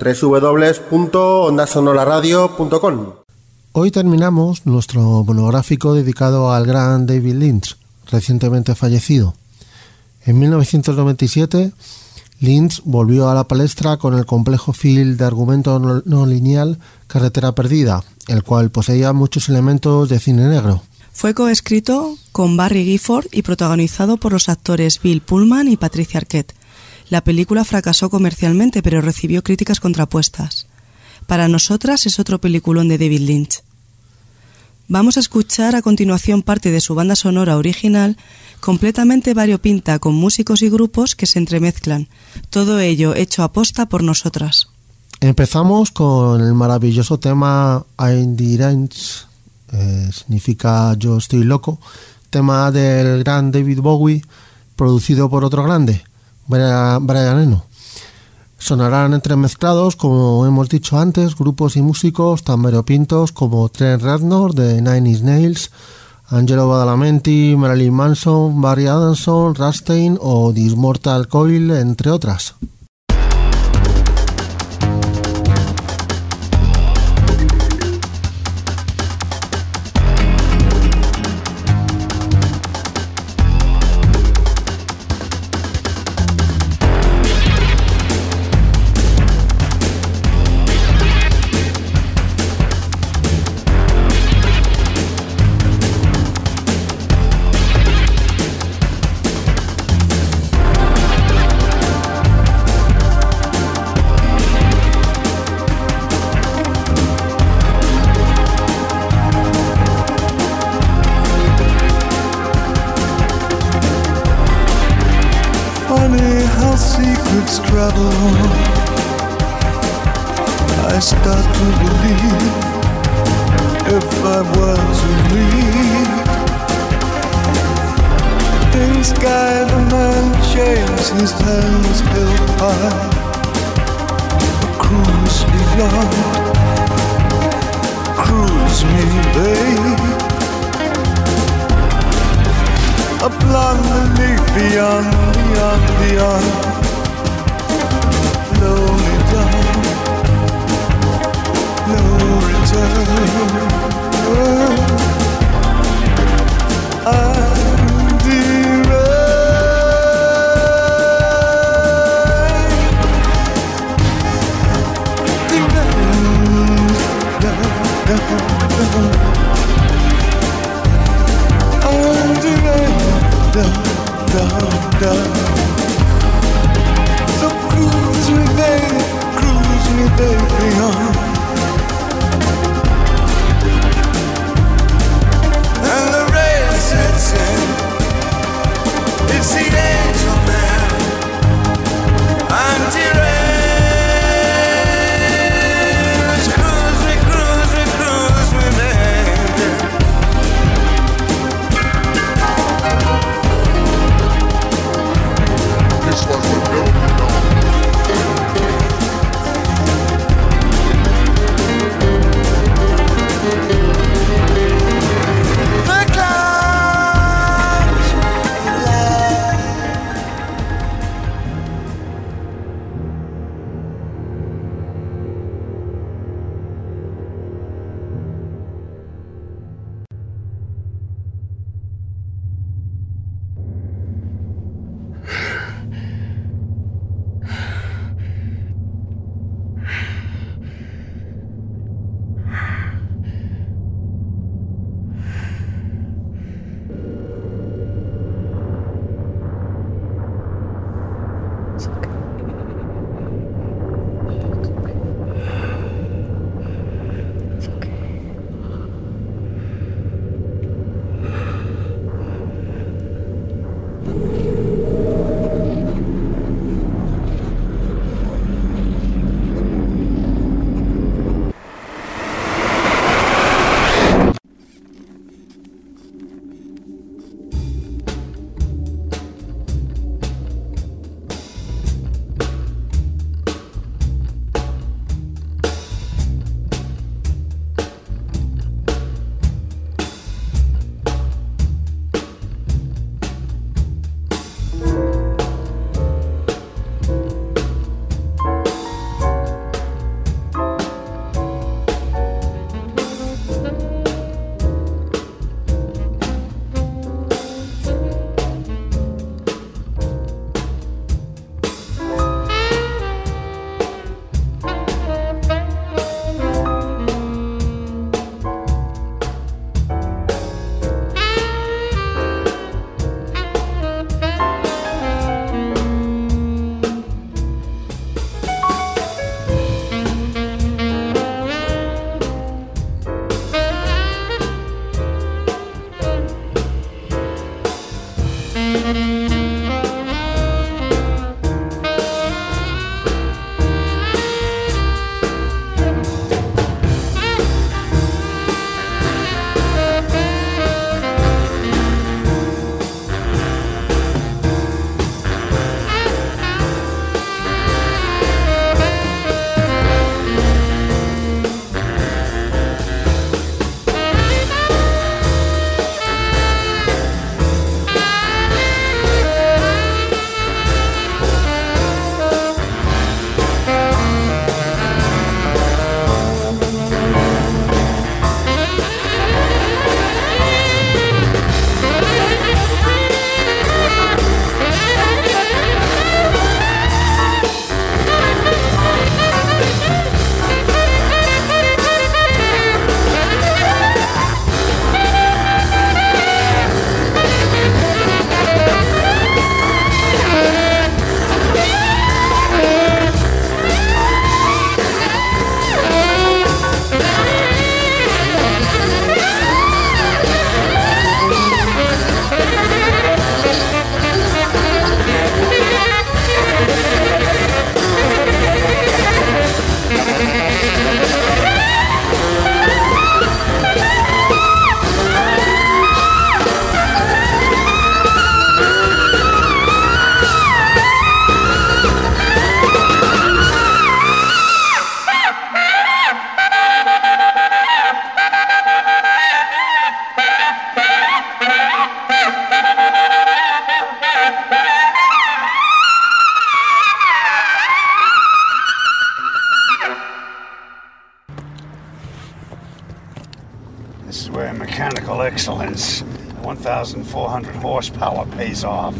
www.ondasonoraradio.com. Hoy terminamos nuestro monográfico dedicado al gran David Lynch, recientemente fallecido. En 1997, Lynch volvió a la palestra con el complejo film de argumento no lineal Carretera Perdida, el cual poseía muchos elementos de cine negro. Fue coescrito con Barry Gifford y protagonizado por los actores Bill Pullman y Patricia Arquette. La película fracasó comercialmente, pero recibió críticas contrapuestas. Para nosotras es otro peliculón de David Lynch. Vamos a escuchar a continuación parte de su banda sonora original, completamente variopinta con músicos y grupos que se entremezclan, todo ello hecho a posta por nosotras. Empezamos con el maravilloso tema I'm the eh, significa Yo estoy loco, tema del gran David Bowie, producido por otro grande, Sonarán entremezclados, como hemos dicho antes, grupos y músicos tan variopintos como Trent Reznor de Nine Inch Nails, Angelo Badalamenti, Marilyn Manson, Barry Adamson, Rastein o Dismortal Coil, entre otras. 1,400 horsepower pays off.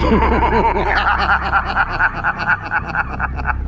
ハハハハハ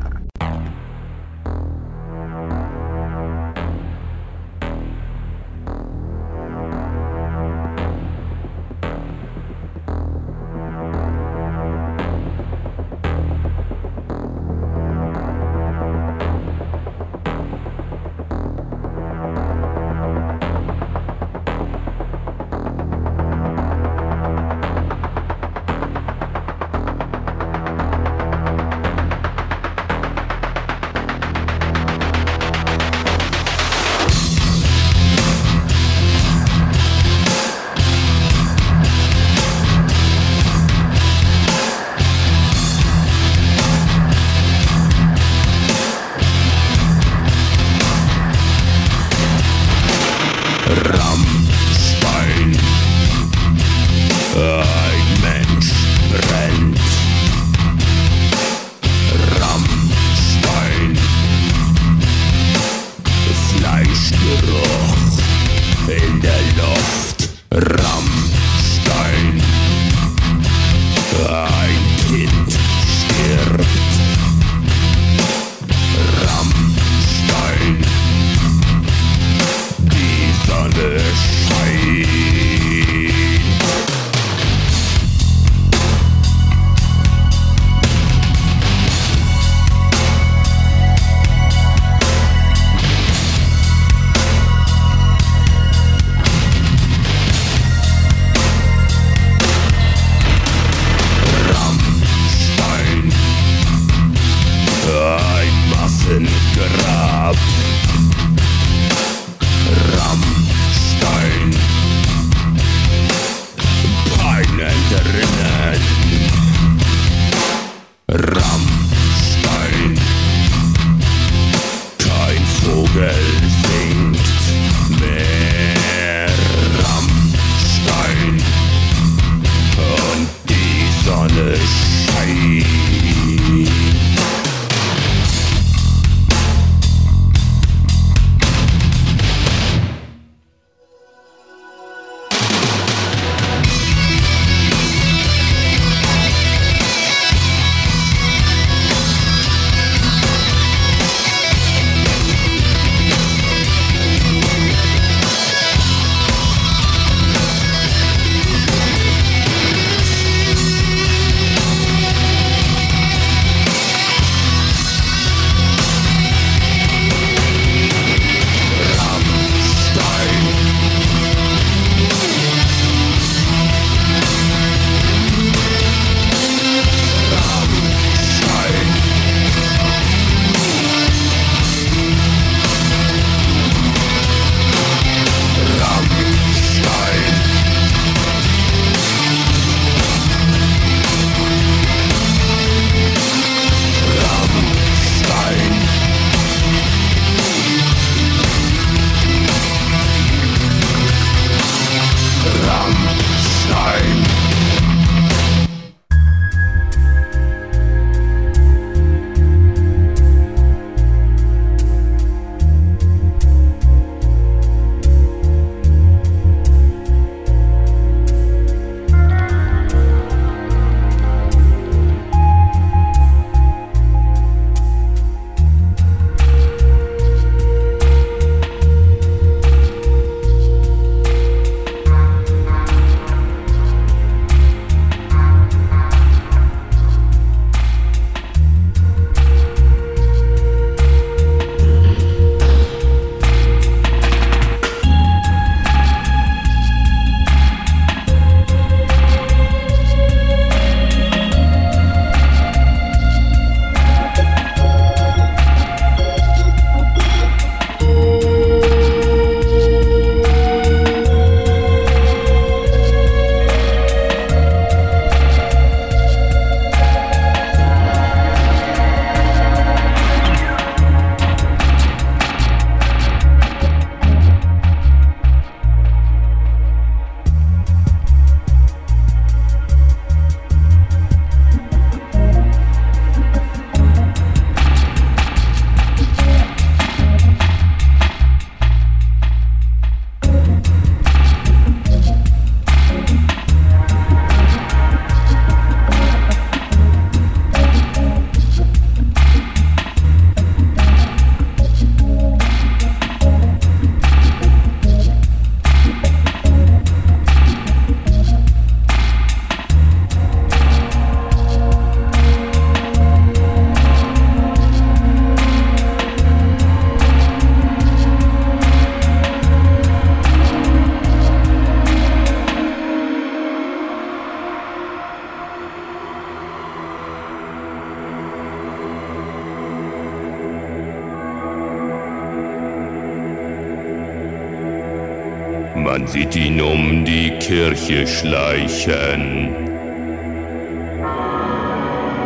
Kirche schleichen.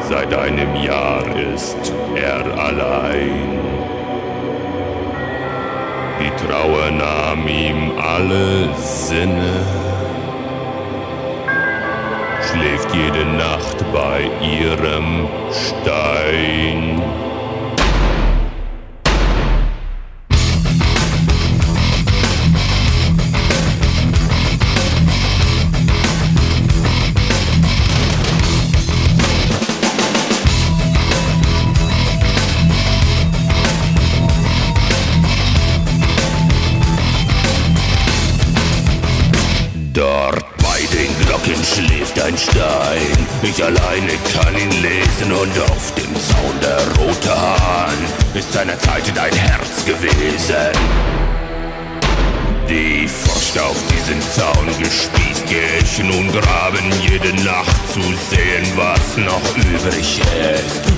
Seit einem Jahr ist er allein. Die Trauer nahm ihm alle Sinne. Schläft jede Nacht bei ihrem Stein.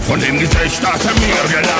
von dem Gesicht, das er mir gelang.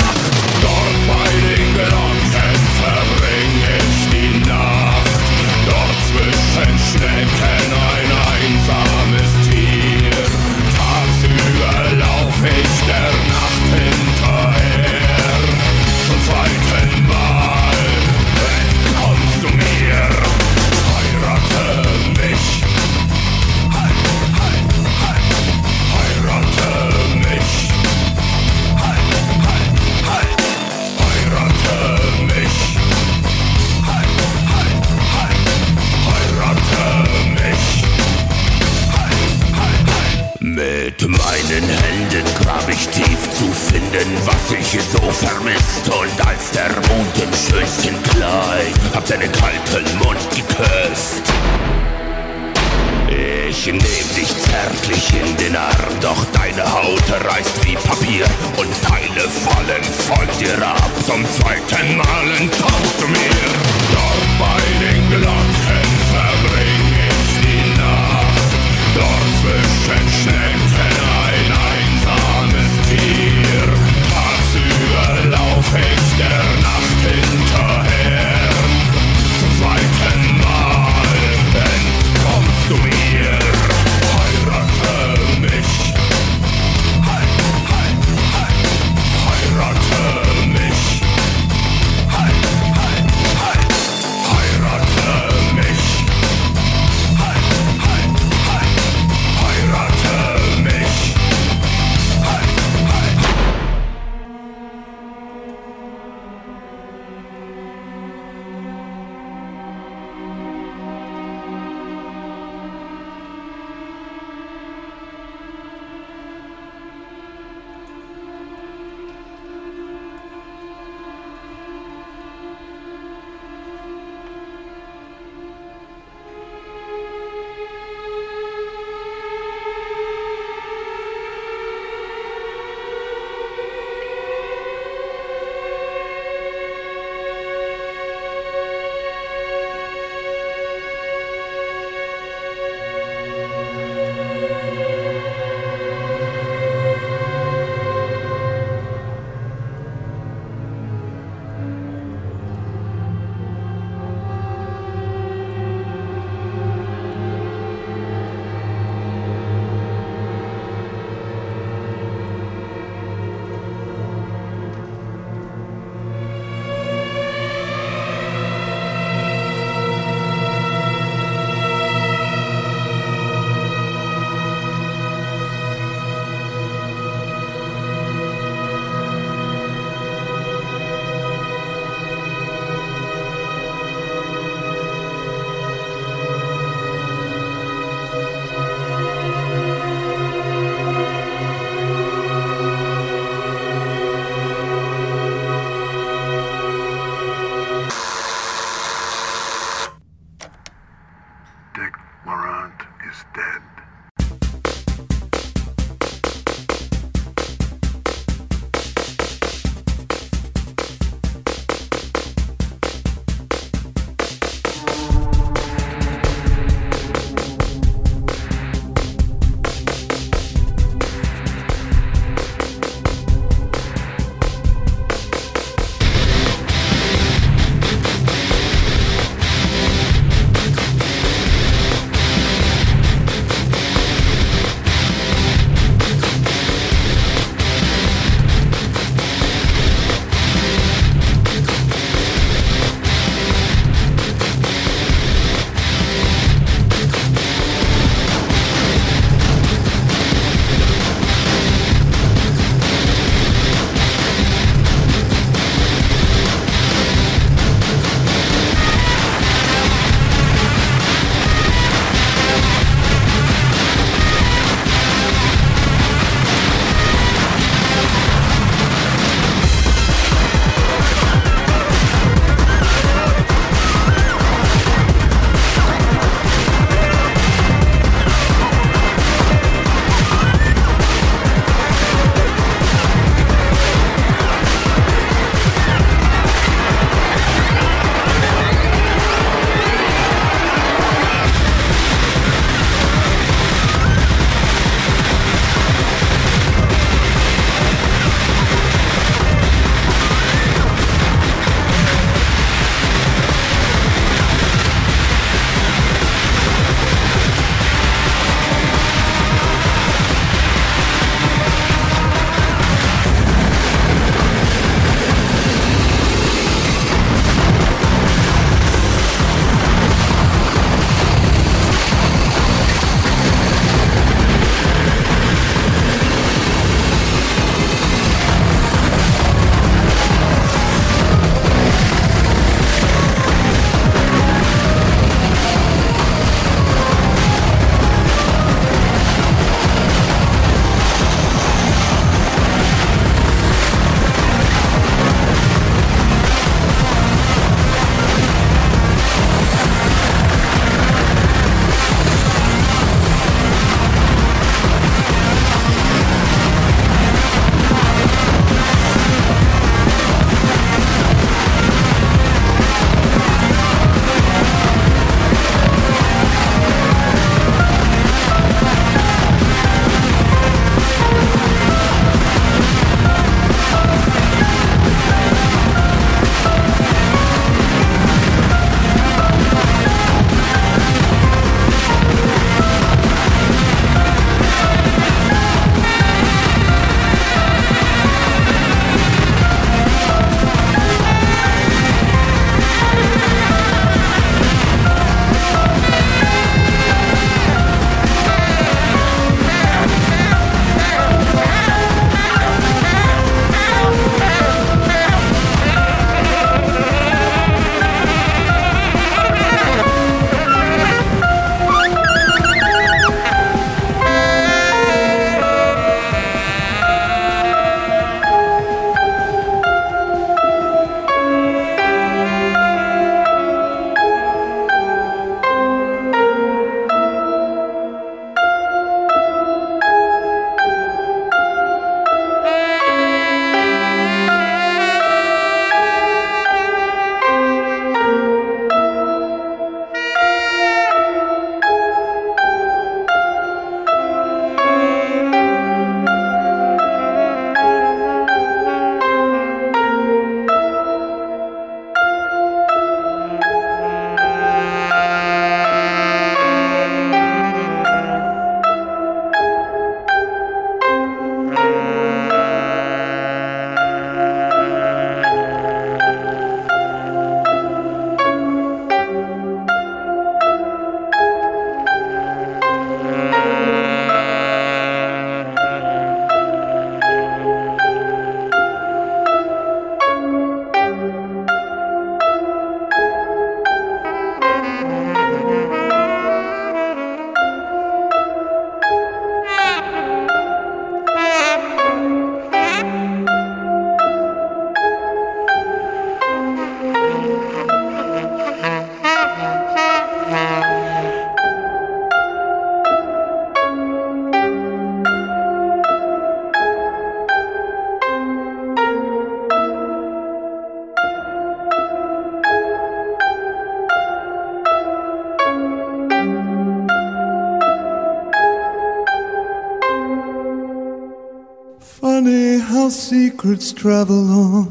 Your secrets travel on.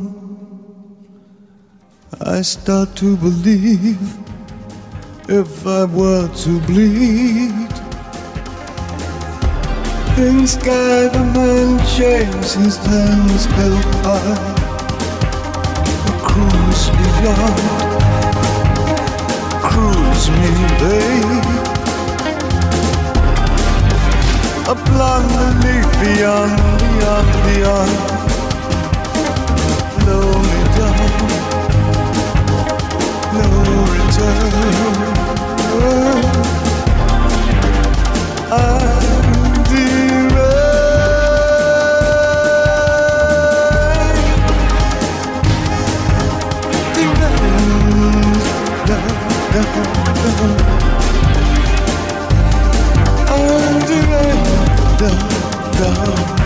I start to believe if I were to bleed. In sky, the man shaves his hands held high. Cruise beyond, cruise me, babe. upon beneath, beyond, beyond, beyond. No return, no return. I'm.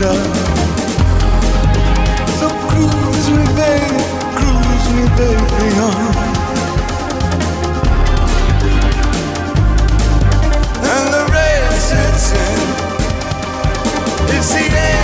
So cruise me, baby, cruise me, baby, on. And the rain sets in. It's the angel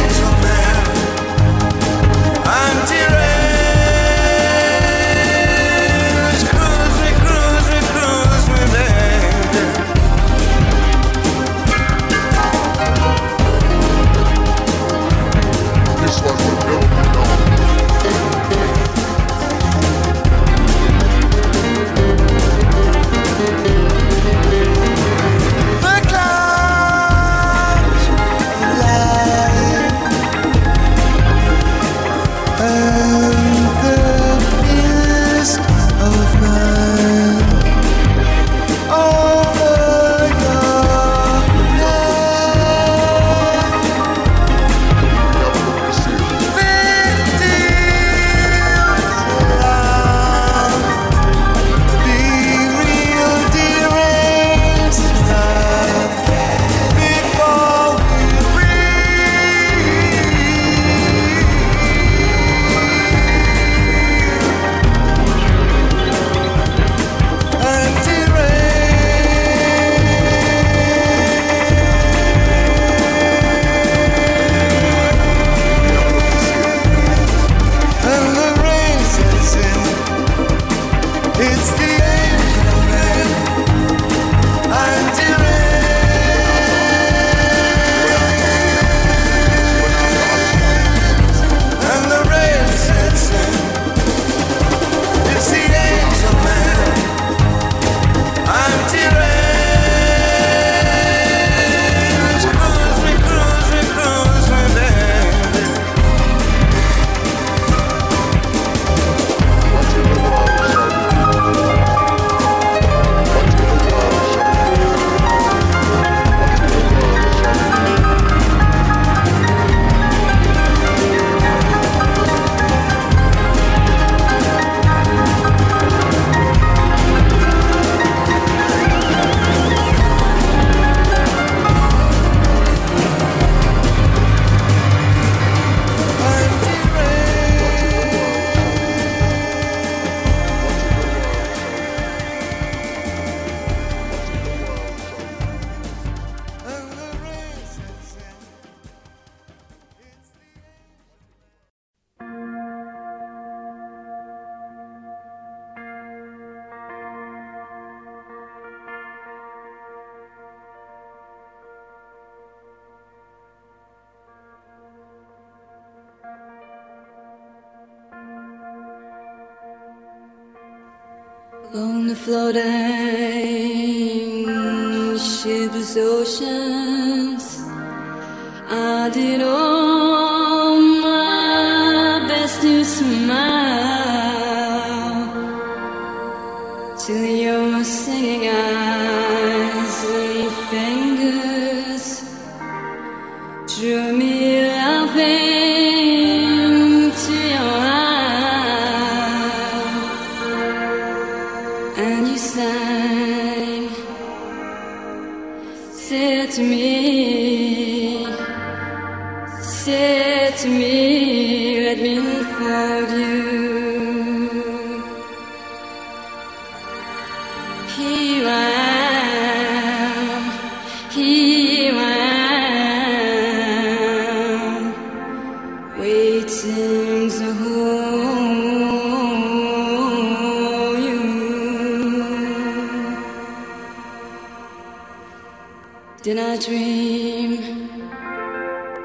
a dream.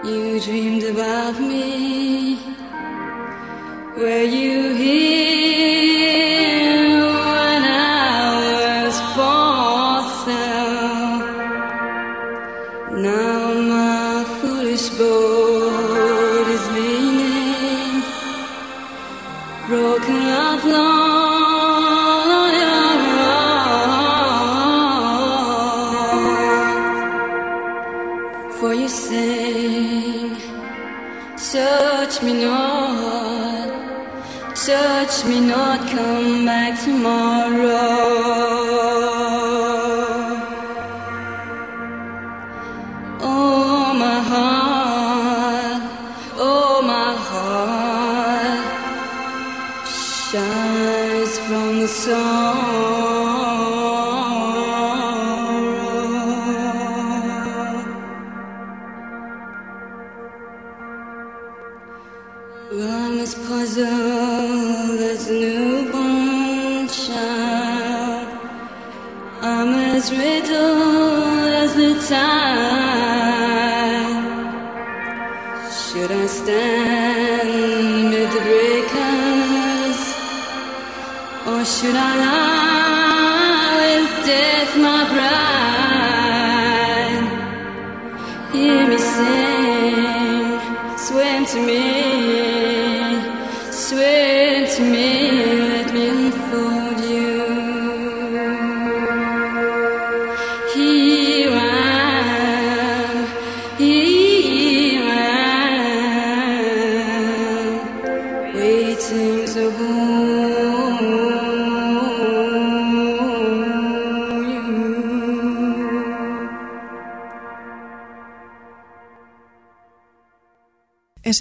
You dreamed about me. Were you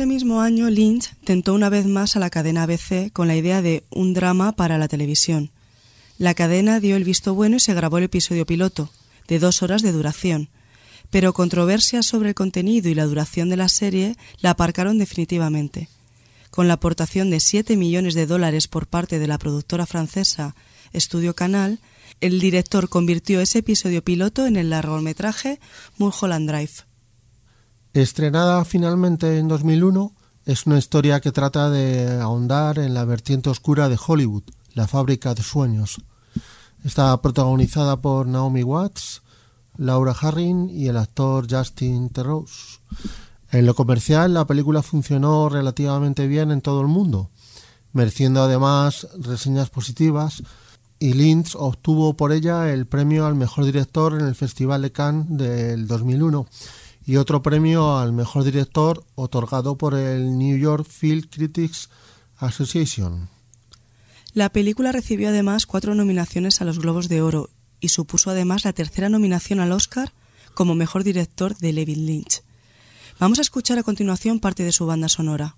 Ese mismo año, Lynch tentó una vez más a la cadena ABC con la idea de un drama para la televisión. La cadena dio el visto bueno y se grabó el episodio piloto, de dos horas de duración, pero controversias sobre el contenido y la duración de la serie la aparcaron definitivamente. Con la aportación de 7 millones de dólares por parte de la productora francesa Studio Canal, el director convirtió ese episodio piloto en el largometraje Mulholland Drive. Estrenada finalmente en 2001, es una historia que trata de ahondar en la vertiente oscura de Hollywood, la fábrica de sueños. Está protagonizada por Naomi Watts, Laura Harring y el actor Justin Theroux. En lo comercial, la película funcionó relativamente bien en todo el mundo, mereciendo además reseñas positivas, y Lynch obtuvo por ella el premio al mejor director en el Festival de Cannes del 2001 y otro premio al mejor director otorgado por el New York Film Critics Association. La película recibió además cuatro nominaciones a los Globos de Oro y supuso además la tercera nominación al Oscar como mejor director de David Lynch. Vamos a escuchar a continuación parte de su banda sonora.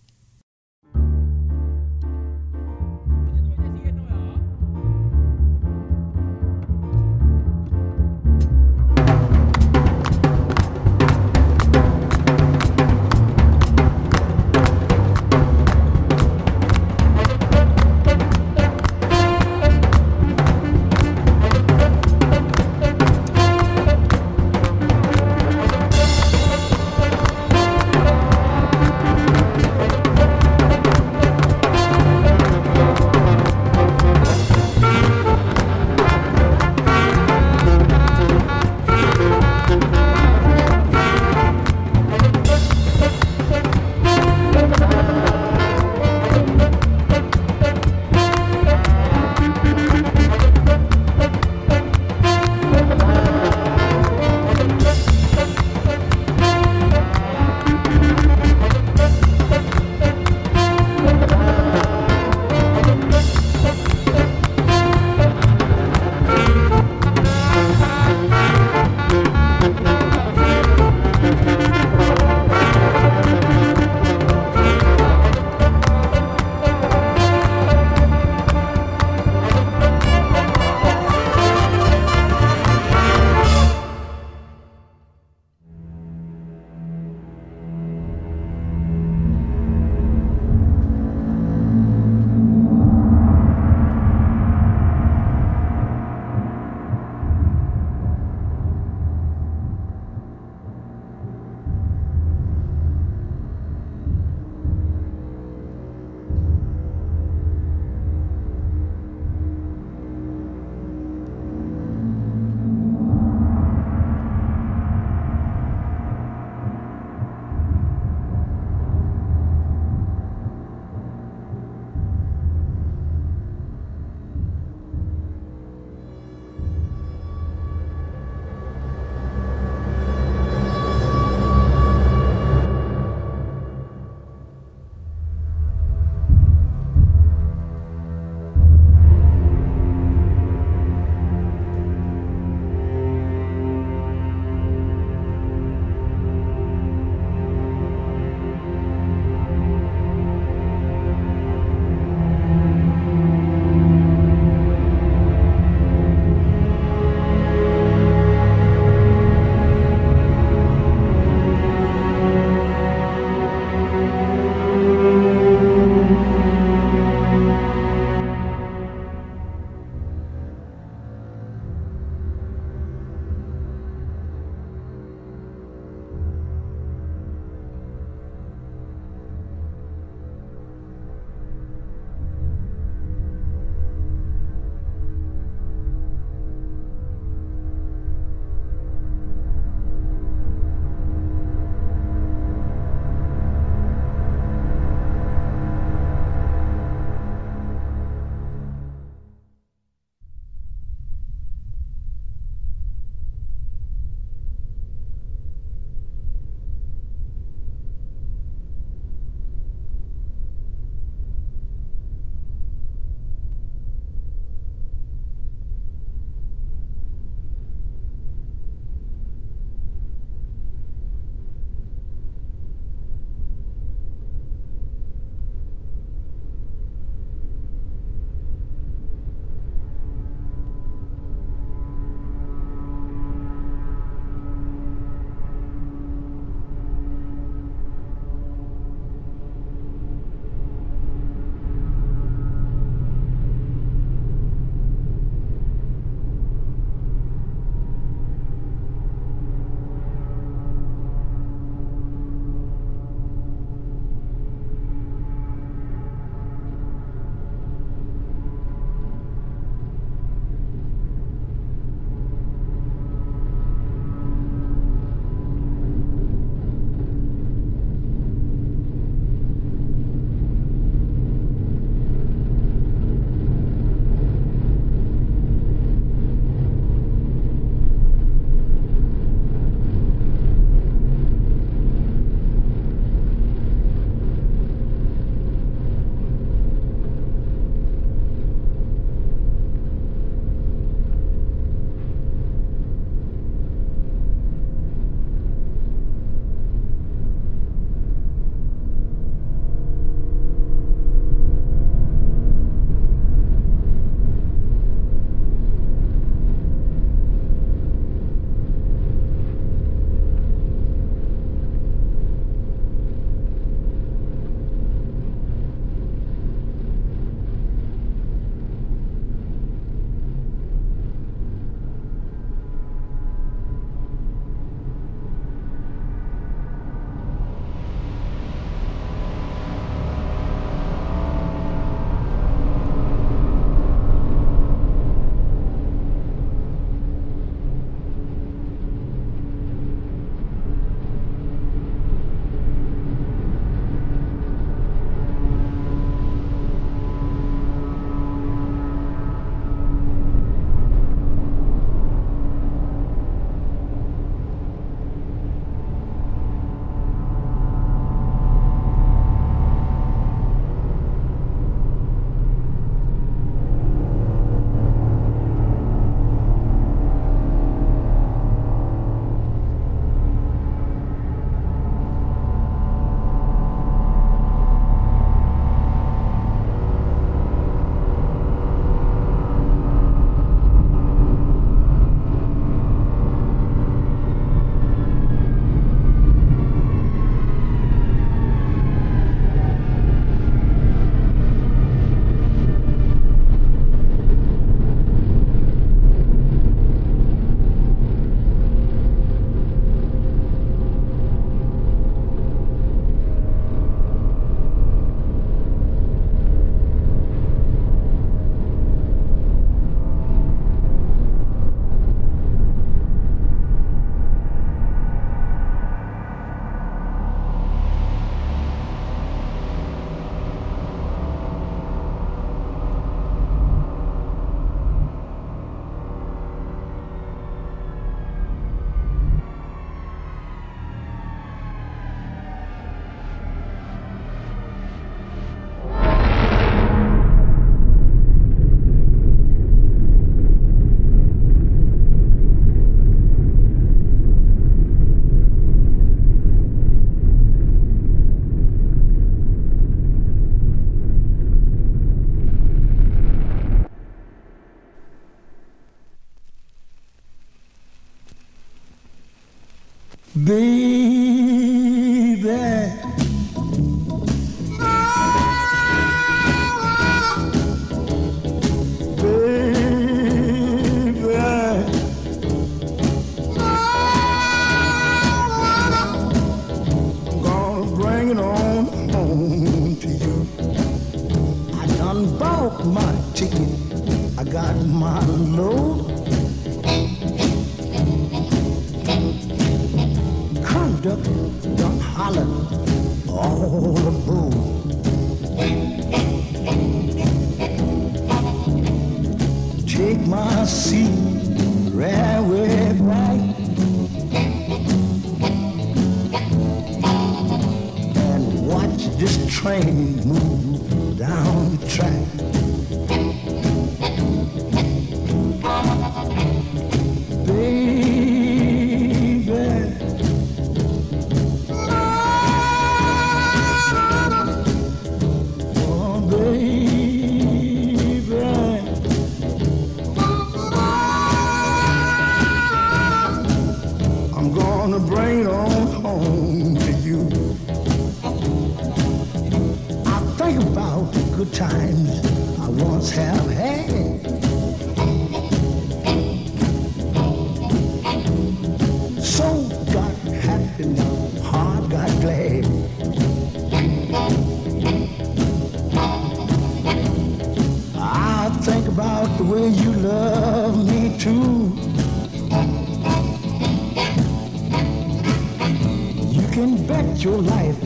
Your life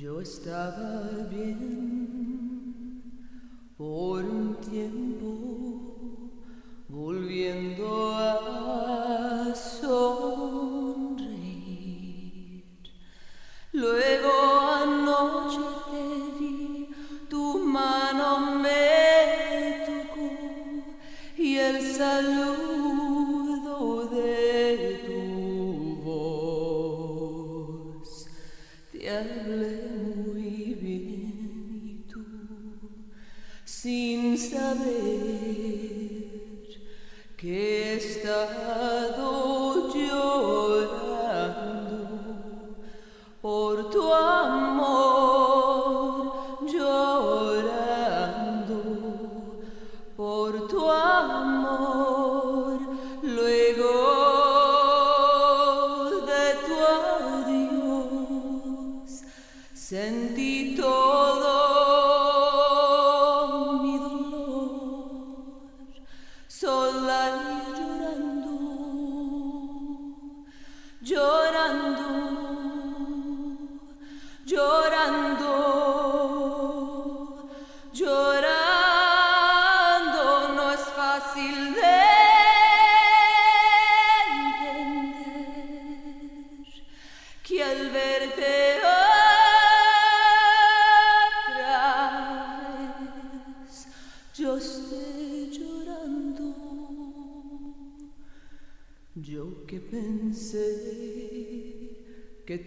Yo estaba bien por un tiempo,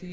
que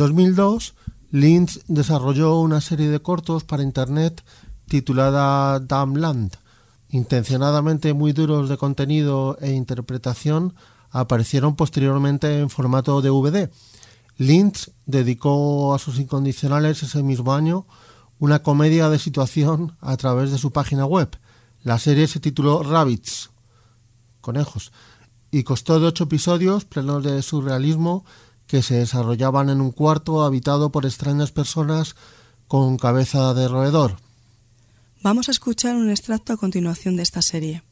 2002, Lynch desarrolló una serie de cortos para Internet titulada Damn Land. Intencionadamente muy duros de contenido e interpretación, aparecieron posteriormente en formato DVD. Lynch dedicó a sus incondicionales ese mismo año una comedia de situación a través de su página web. La serie se tituló Rabbits, conejos, y costó de ocho episodios plenos de surrealismo que se desarrollaban en un cuarto habitado por extrañas personas con cabeza de roedor. Vamos a escuchar un extracto a continuación de esta serie.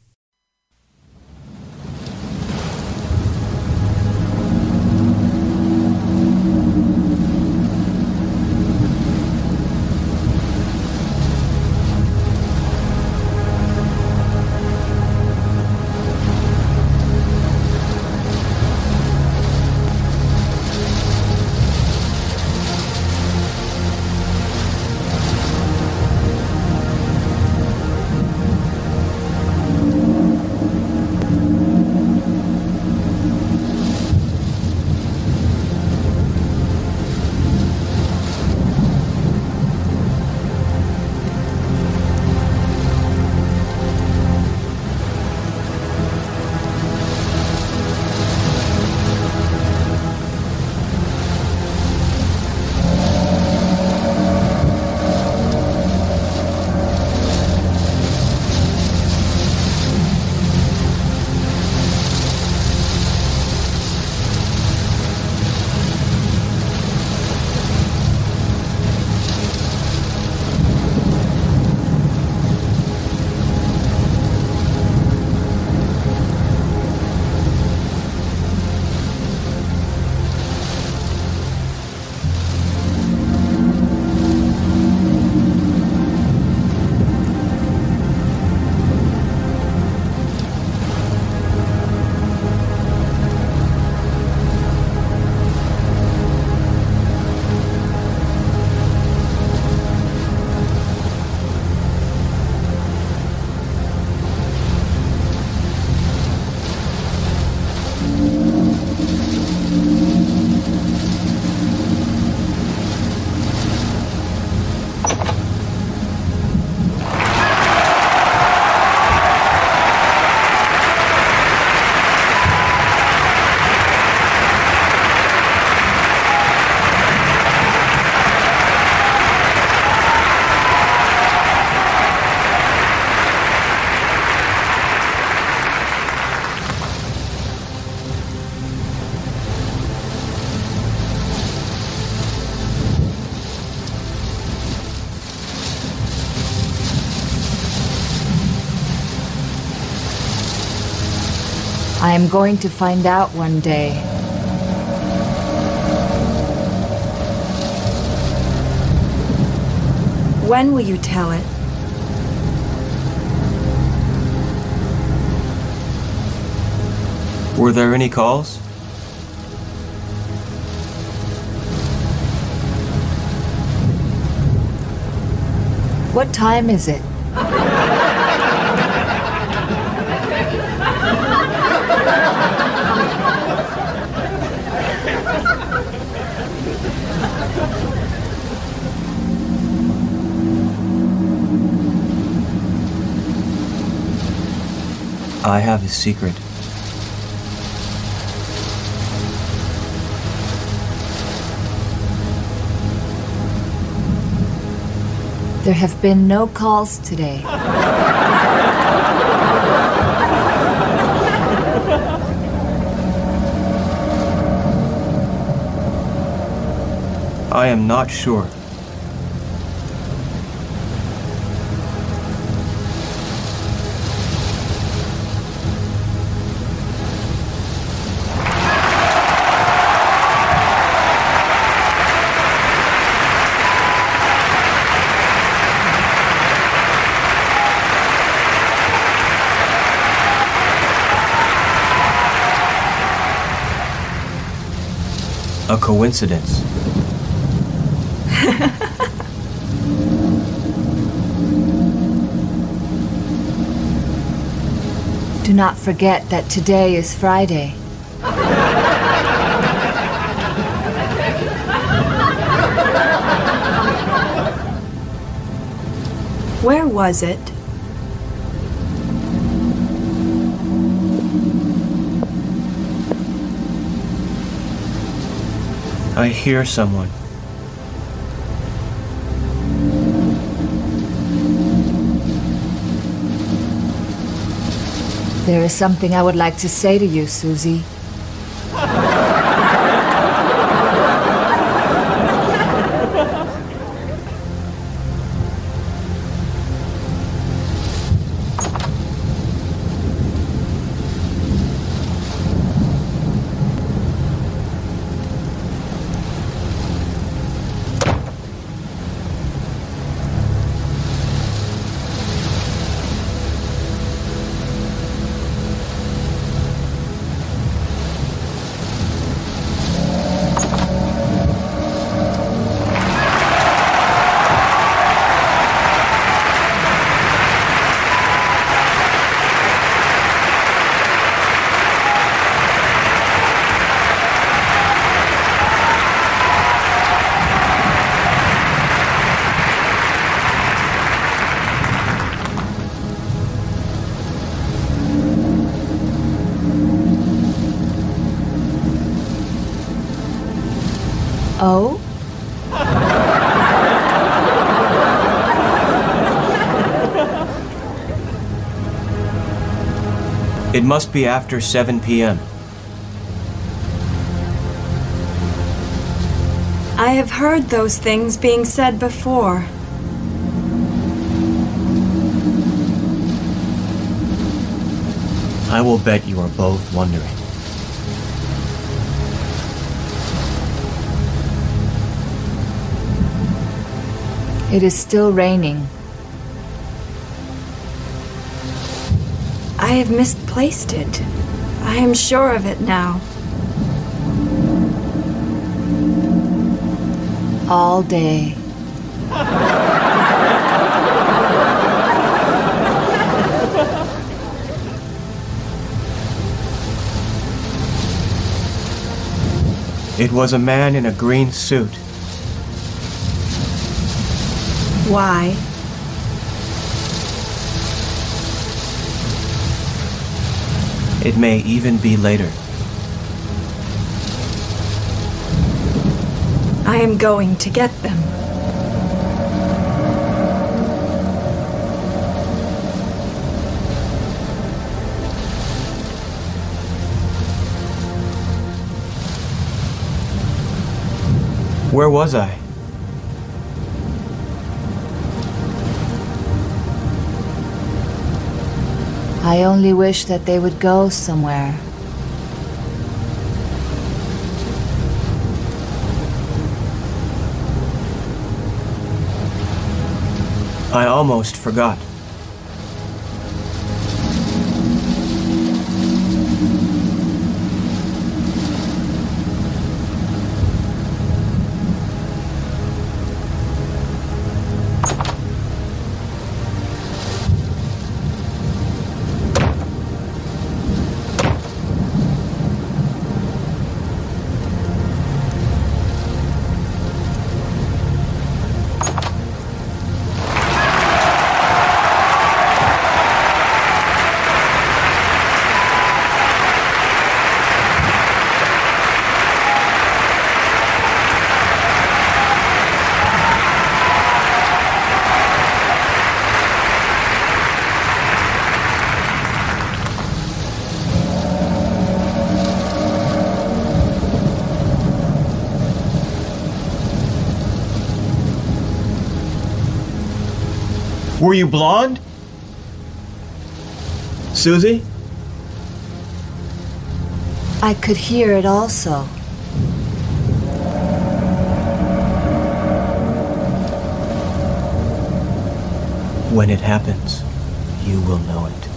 Am going to find out one day. When will you tell it? Were there any calls? What time is it? I have a secret. There have been no calls today. I am not sure. coincidence. Do not forget that today is Friday. Where was it I hear someone. There is something I would like to say to you, Susie. Must be after 7 p.m. I have heard those things being said before. I will bet you are both wondering. It is still raining. I have misplaced it. I am sure of it now. All day. It was a man in a green suit. Why? It may even be later. I am going to get them. Where was I? I only wish that they would go somewhere. I almost forgot. Were you blonde? Susie? I could hear it also. When it happens, you will know it.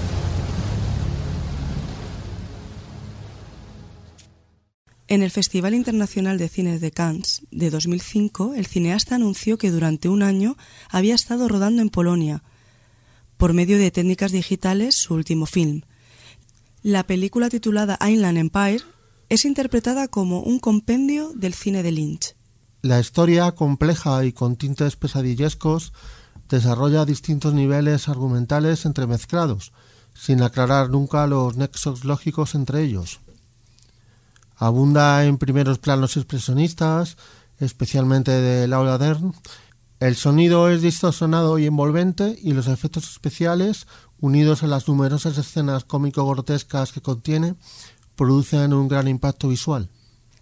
En el Festival Internacional de Cine de Cannes de 2005, el cineasta anunció que durante un año había estado rodando en Polonia, por medio de técnicas digitales, su último film. La película titulada Inland Empire es interpretada como un compendio del cine de Lynch. La historia compleja y con tintes pesadillescos desarrolla distintos niveles argumentales entremezclados, sin aclarar nunca los nexos lógicos entre ellos. Abunda en primeros planos expresionistas, especialmente de Laura Dern. El sonido es distorsionado y envolvente y los efectos especiales, unidos a las numerosas escenas cómico-grotescas que contiene, producen un gran impacto visual.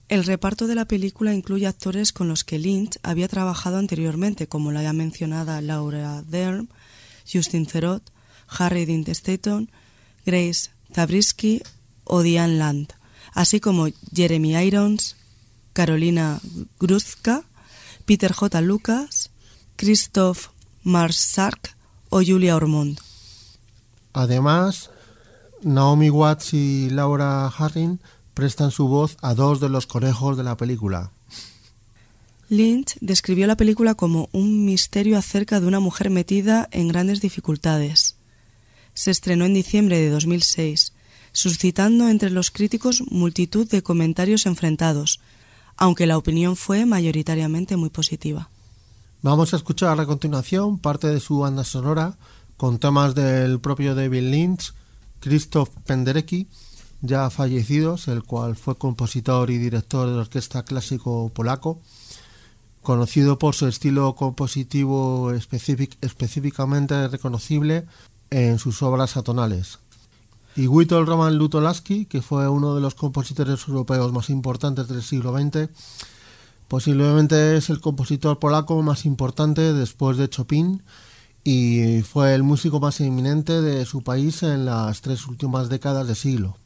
El reparto de la película incluye actores con los que Lynch había trabajado anteriormente, como la ya mencionada Laura Dern, Justin Theroux, Harry Dean Stanton, Grace Zabriskie o Diane Land, así como Jeremy Irons, Carolina Gruzka, Peter J. Lucas, Christoph Marsark o Julia Ormond. Además, Naomi Watts y Laura Harring prestan su voz a dos de los conejos de la película. Lynch describió la película como un misterio acerca de una mujer metida en grandes dificultades. Se estrenó en diciembre de 2006, suscitando entre los críticos multitud de comentarios enfrentados, aunque la opinión fue mayoritariamente muy positiva. Vamos a escuchar a continuación parte de su banda sonora con temas del propio David Lynch, Christoph Penderecki, ya fallecidos, el cual fue compositor y director de orquesta clásico polaco, conocido por su estilo compositivo específicamente reconocible en sus obras atonales. Y Witold Roman Lutolaski, que fue uno de los compositores europeos más importantes del siglo XX, posiblemente es el compositor polaco más importante después de Chopin y fue el músico más eminente de su país en las tres últimas décadas de siglo.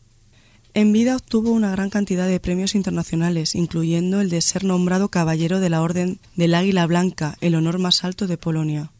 En vida obtuvo una gran cantidad de premios internacionales, incluyendo el de ser nombrado Caballero de la Orden del Águila Blanca, el honor más alto de Polonia.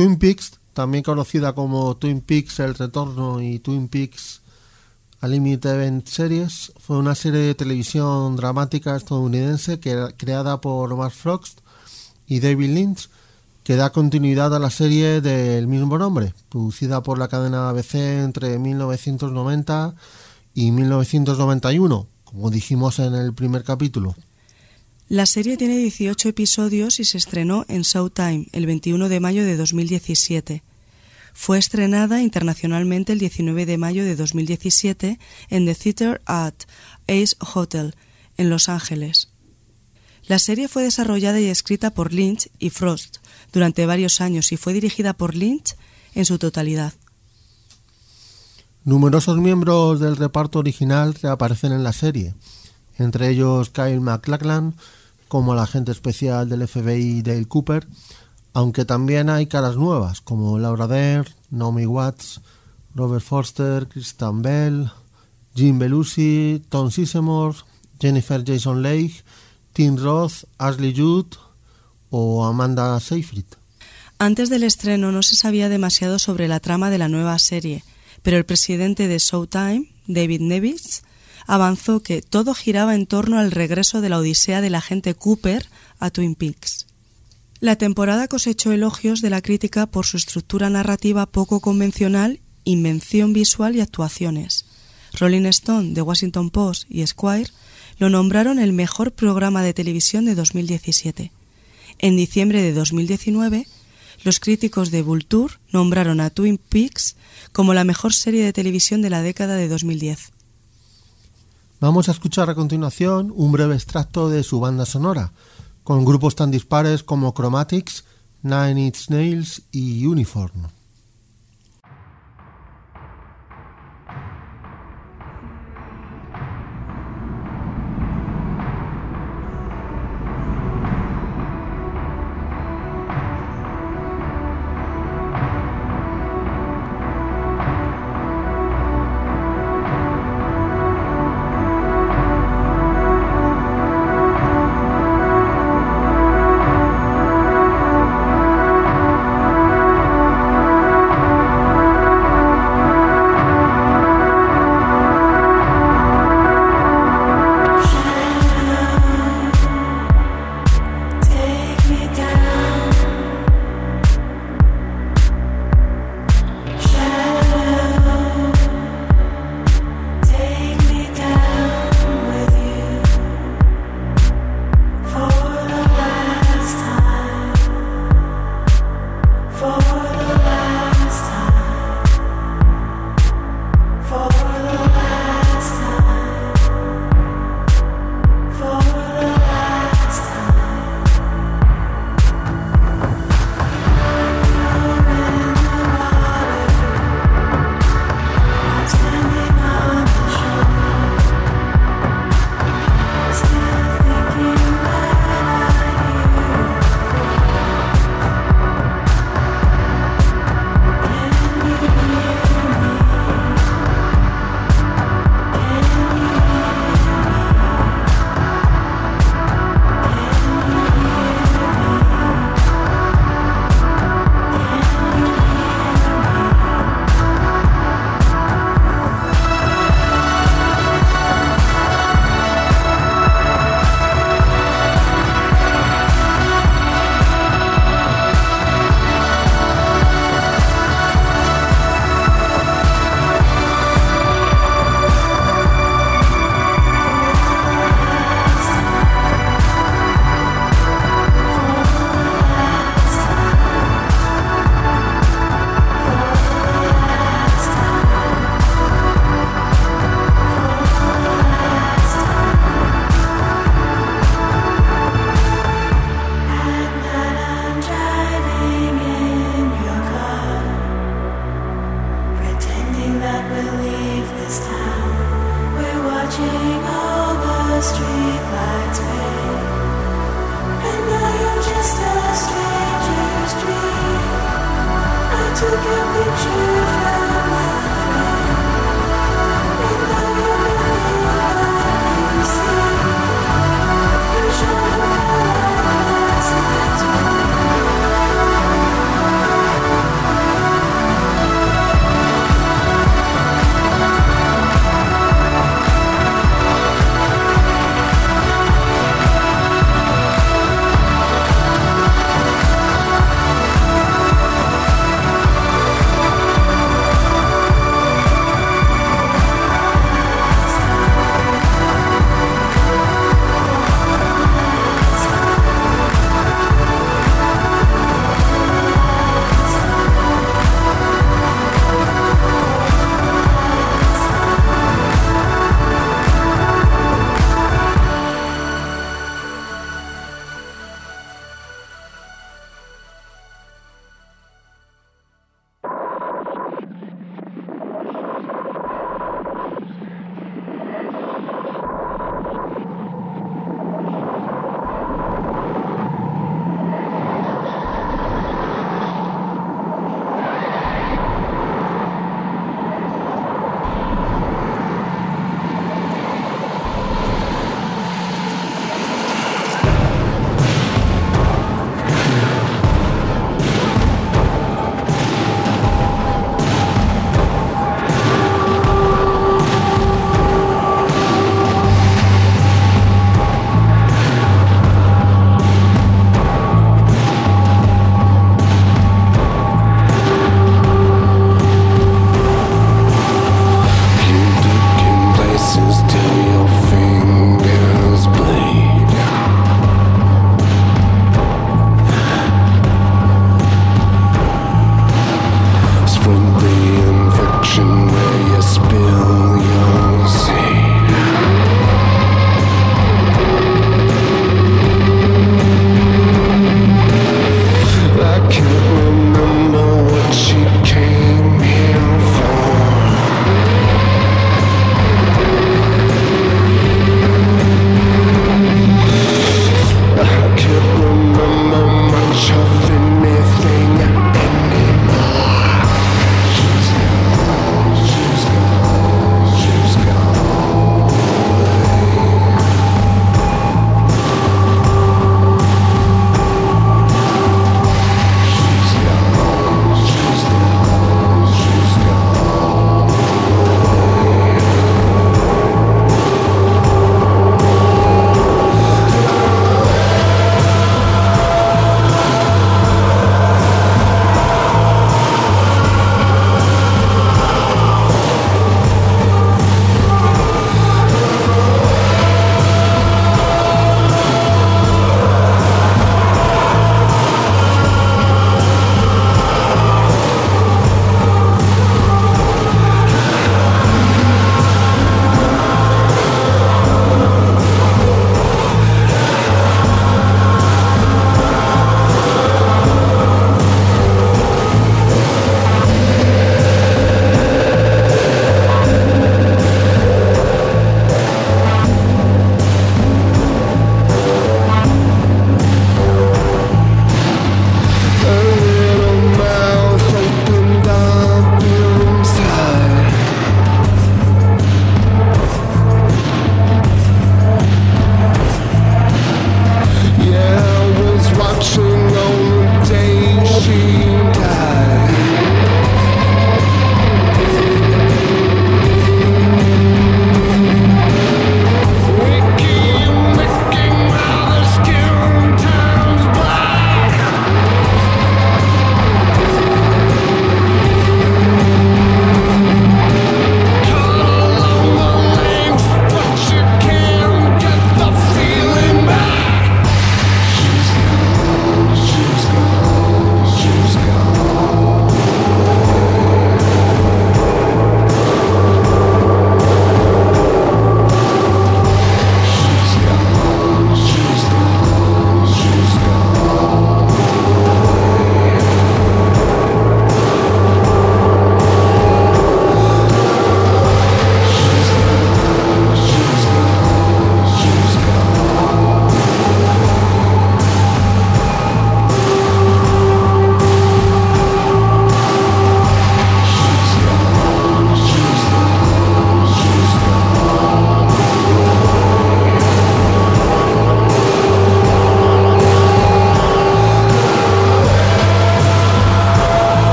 Twin Peaks, también conocida como Twin Peaks El Retorno y Twin Peaks A Event Series, fue una serie de televisión dramática estadounidense que, creada por Mark Frost y David Lynch, que da continuidad a la serie del mismo nombre, producida por la cadena ABC entre 1990 y 1991, como dijimos en el primer capítulo. La serie tiene 18 episodios y se estrenó en Showtime el 21 de mayo de 2017. Fue estrenada internacionalmente el 19 de mayo de 2017 en The Theater at Ace Hotel, en Los Ángeles. La serie fue desarrollada y escrita por Lynch y Frost durante varios años y fue dirigida por Lynch en su totalidad. Numerosos miembros del reparto original reaparecen en la serie, entre ellos Kyle MacLachlan, como el agente especial del FBI Dale Cooper, aunque también hay caras nuevas como Laura Dern, Naomi Watts, Robert Forster, Kristen Bell, Jim Belushi, Tom Sizemore, Jennifer Jason Leigh, Tim Roth, Ashley Judd o Amanda Seyfried. Antes del estreno no se sabía demasiado sobre la trama de la nueva serie, pero el presidente de Showtime, David Nevis, avanzó que todo giraba en torno al regreso de la odisea del agente Cooper a Twin Peaks. La temporada cosechó elogios de la crítica por su estructura narrativa poco convencional, invención visual y actuaciones. Rolling Stone, The Washington Post y Esquire lo nombraron el mejor programa de televisión de 2017. En diciembre de 2019, los críticos de Vulture nombraron a Twin Peaks como la mejor serie de televisión de la década de 2010. Vamos a escuchar a continuación un breve extracto de su banda sonora, con grupos tan dispares como Chromatics, Nine Inch Nails y Uniform.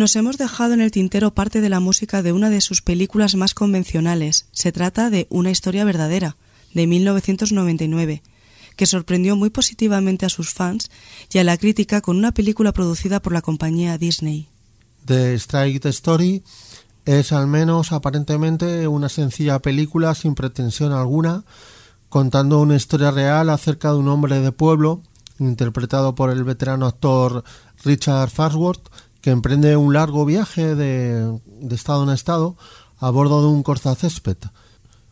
Nos hemos dejado en el tintero parte de la música de una de sus películas más convencionales. Se trata de Una historia verdadera, de 1999, que sorprendió muy positivamente a sus fans y a la crítica con una película producida por la compañía Disney. The Strike Story es al menos aparentemente una sencilla película sin pretensión alguna, contando una historia real acerca de un hombre de pueblo, interpretado por el veterano actor Richard Farnsworth, que emprende un largo viaje de, estado en estado a bordo de un corzacésped,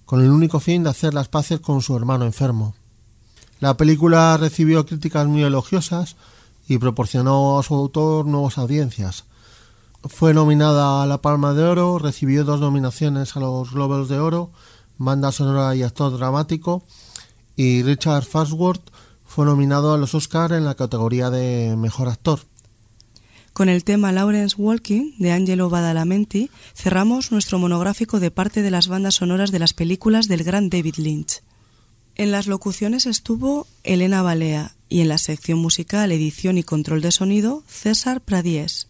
con el único fin de hacer las paces con su hermano enfermo. La película recibió críticas muy elogiosas y proporcionó a su autor nuevas audiencias. Fue nominada a la Palma de Oro, recibió dos nominaciones a los Globos de Oro, banda sonora y actor dramático, y Richard Farnsworth fue nominado a los Oscar en la categoría de Mejor Actor. Con el tema Lawrence Walking de Angelo Badalamenti cerramos nuestro monográfico de parte de las bandas sonoras de las películas del gran David Lynch. En las locuciones estuvo Elena Balea y en la sección musical, edición y control de sonido César Pradies.